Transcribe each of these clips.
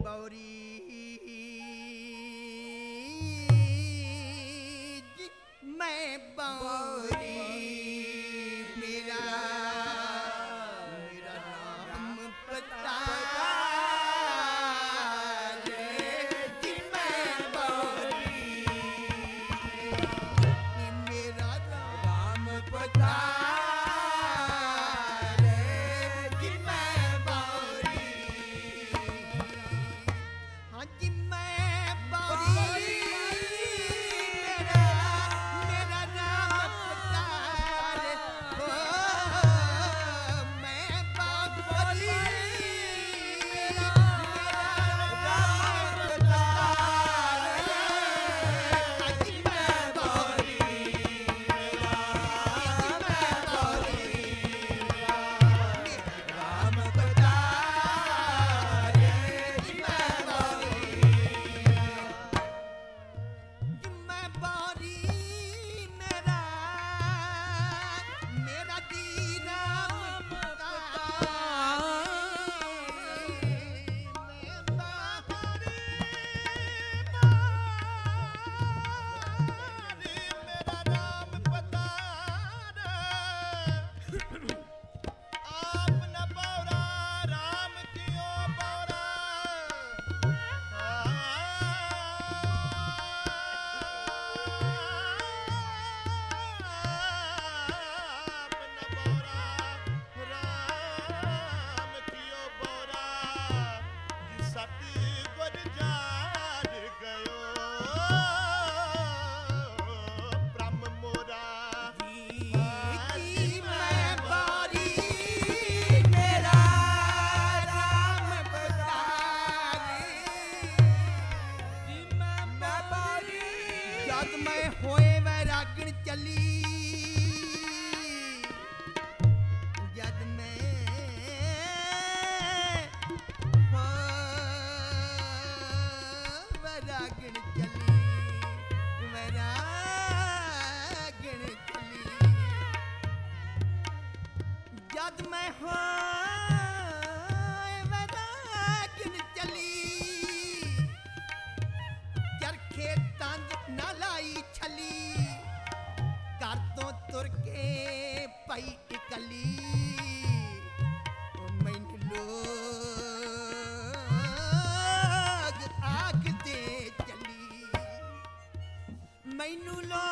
Bodhi. I knew nulo.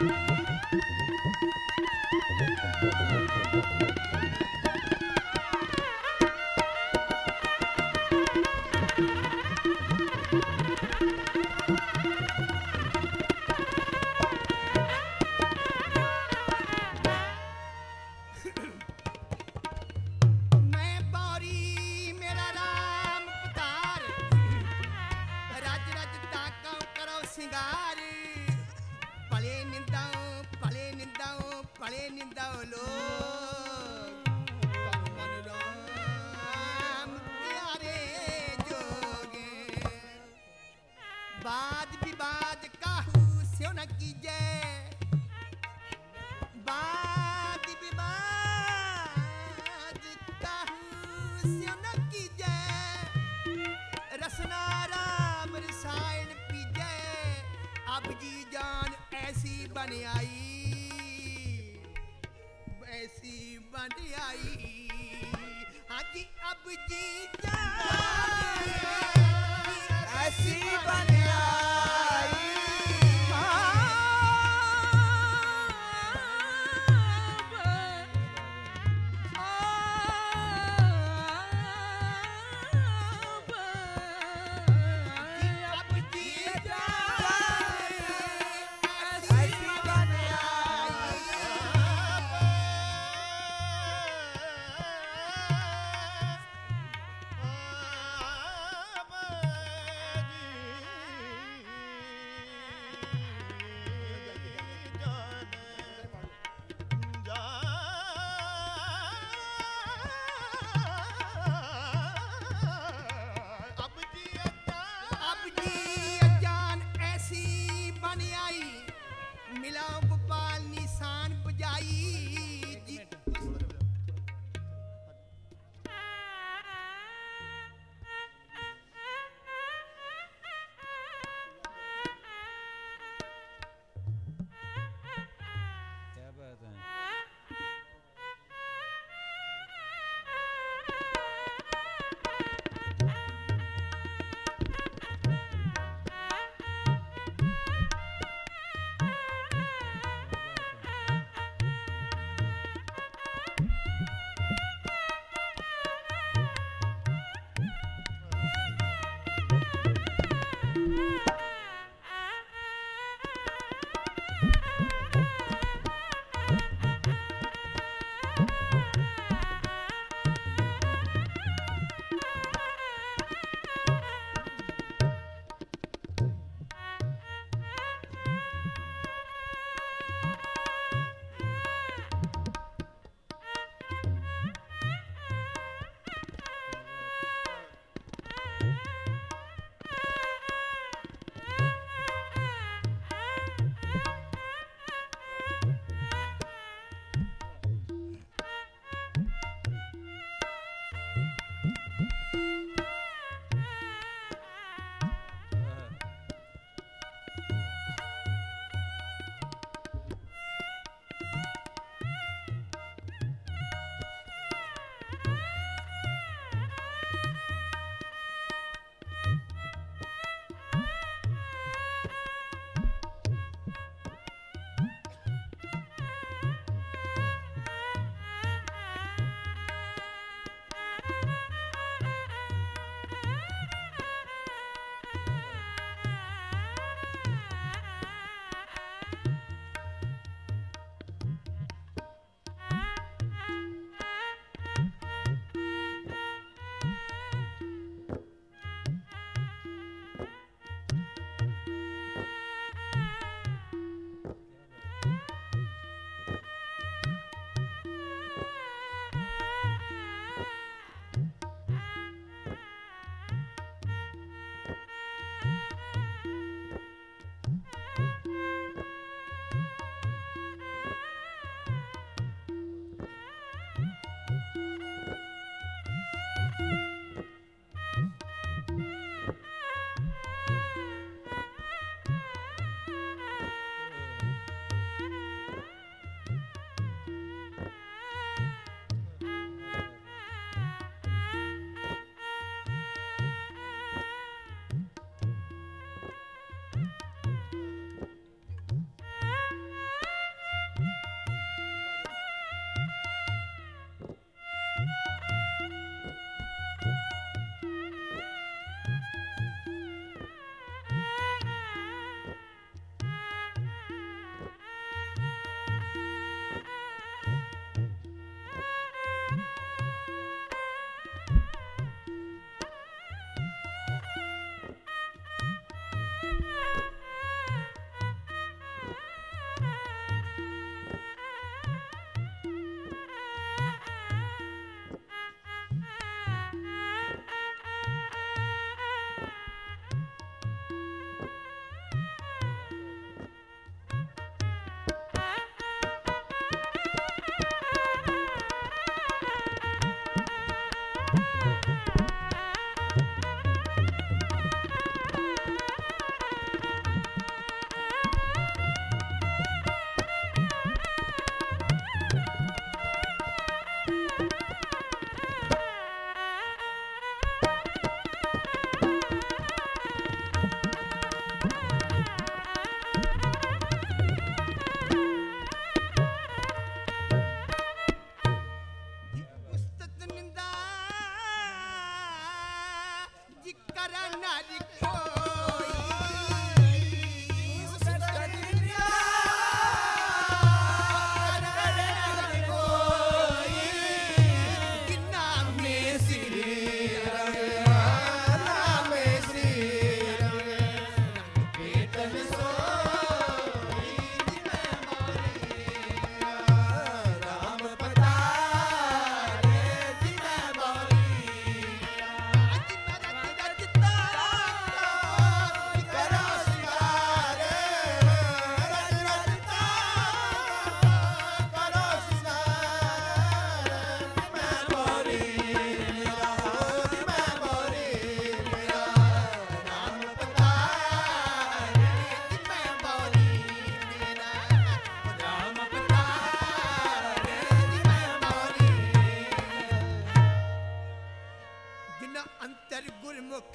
Thank you. bani ai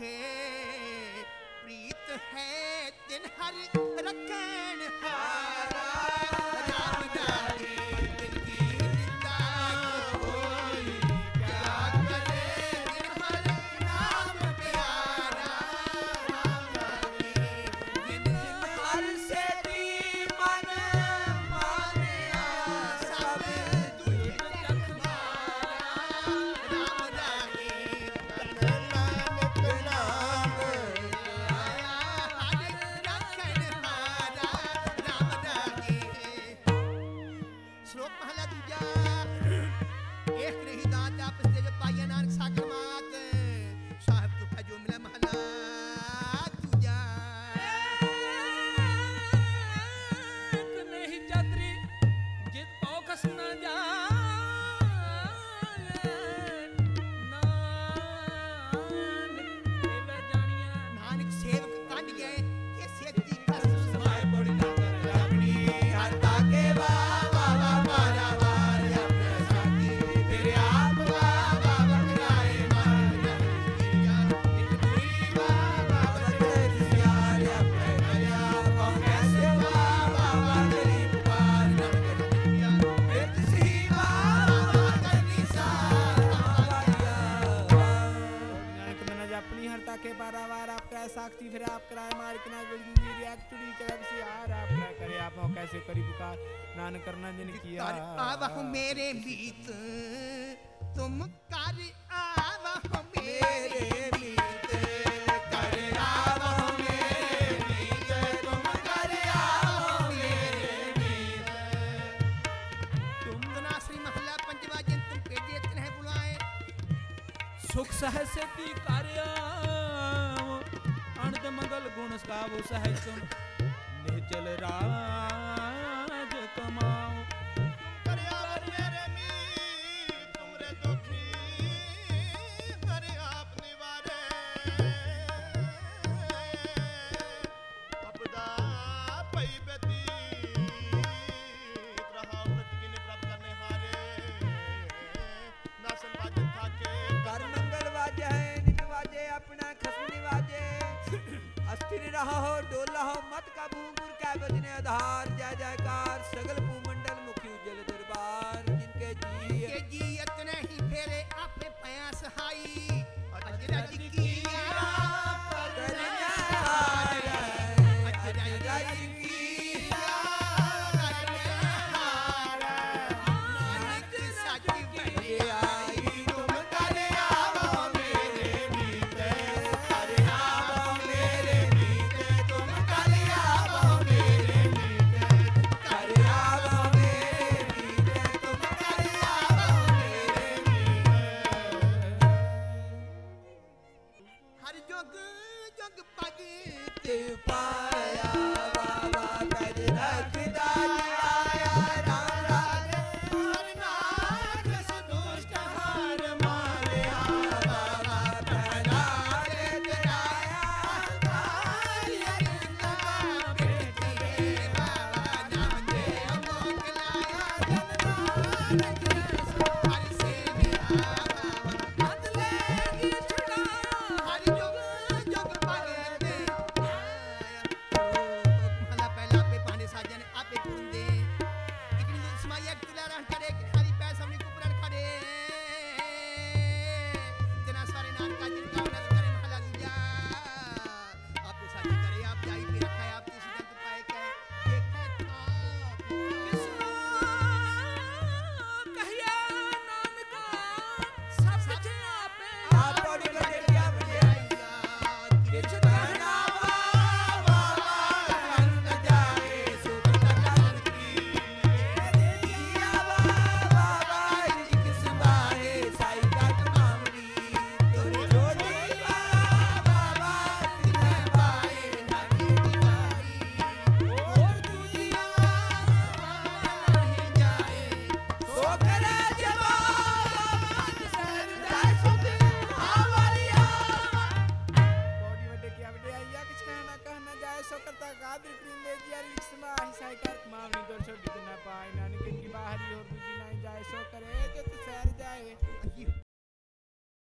care. करने से करीब का नानक नंदन किया आवाह मेरे बीत तुम कर आवाह मेरे सुख सहज सिद्धि कार्य अनंत मंगल गुण गावो सहज तुम ਚਲ ਰਾ